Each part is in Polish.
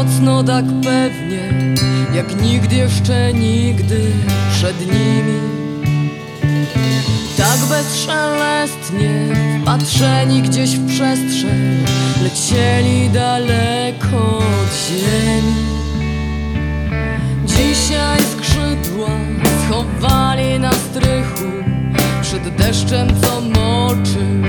mocno, tak pewnie Jak nigdy jeszcze nigdy przed nimi Tak bezszelestnie Patrzeni gdzieś w przestrzeń Lecieli daleko od ziemi. Dzisiaj skrzydła schowali na strychu Przed deszczem co moczył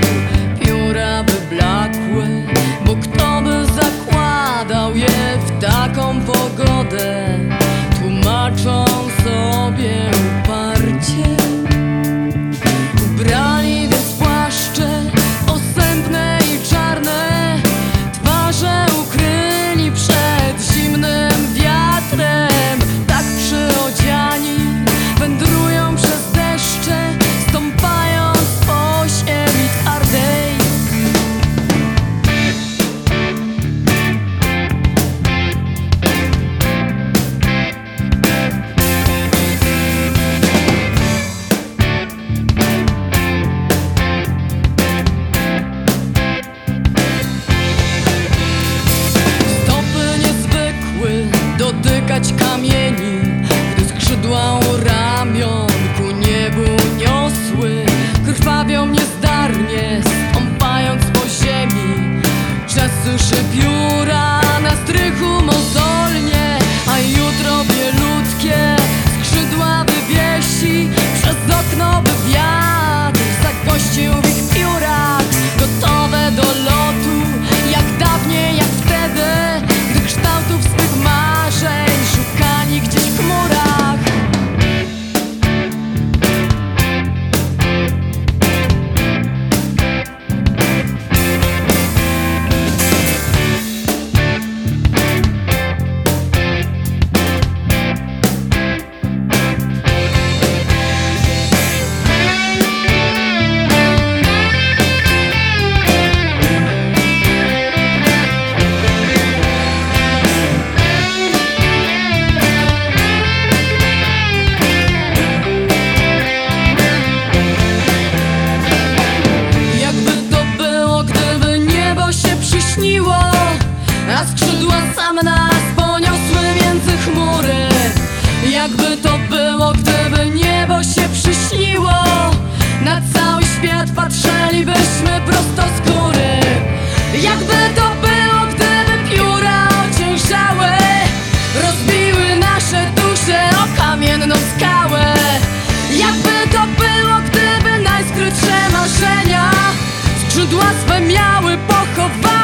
kamień. Sam nas poniosły między chmury. Jakby to było, gdyby niebo się przyśniło. Na cały świat patrzylibyśmy prosto z góry. Jakby to było, gdyby pióra ociężały. Rozbiły nasze dusze o kamienną skałę. Jakby to było, gdyby najskrytsze marzenia Skrzydła swe miały pochowane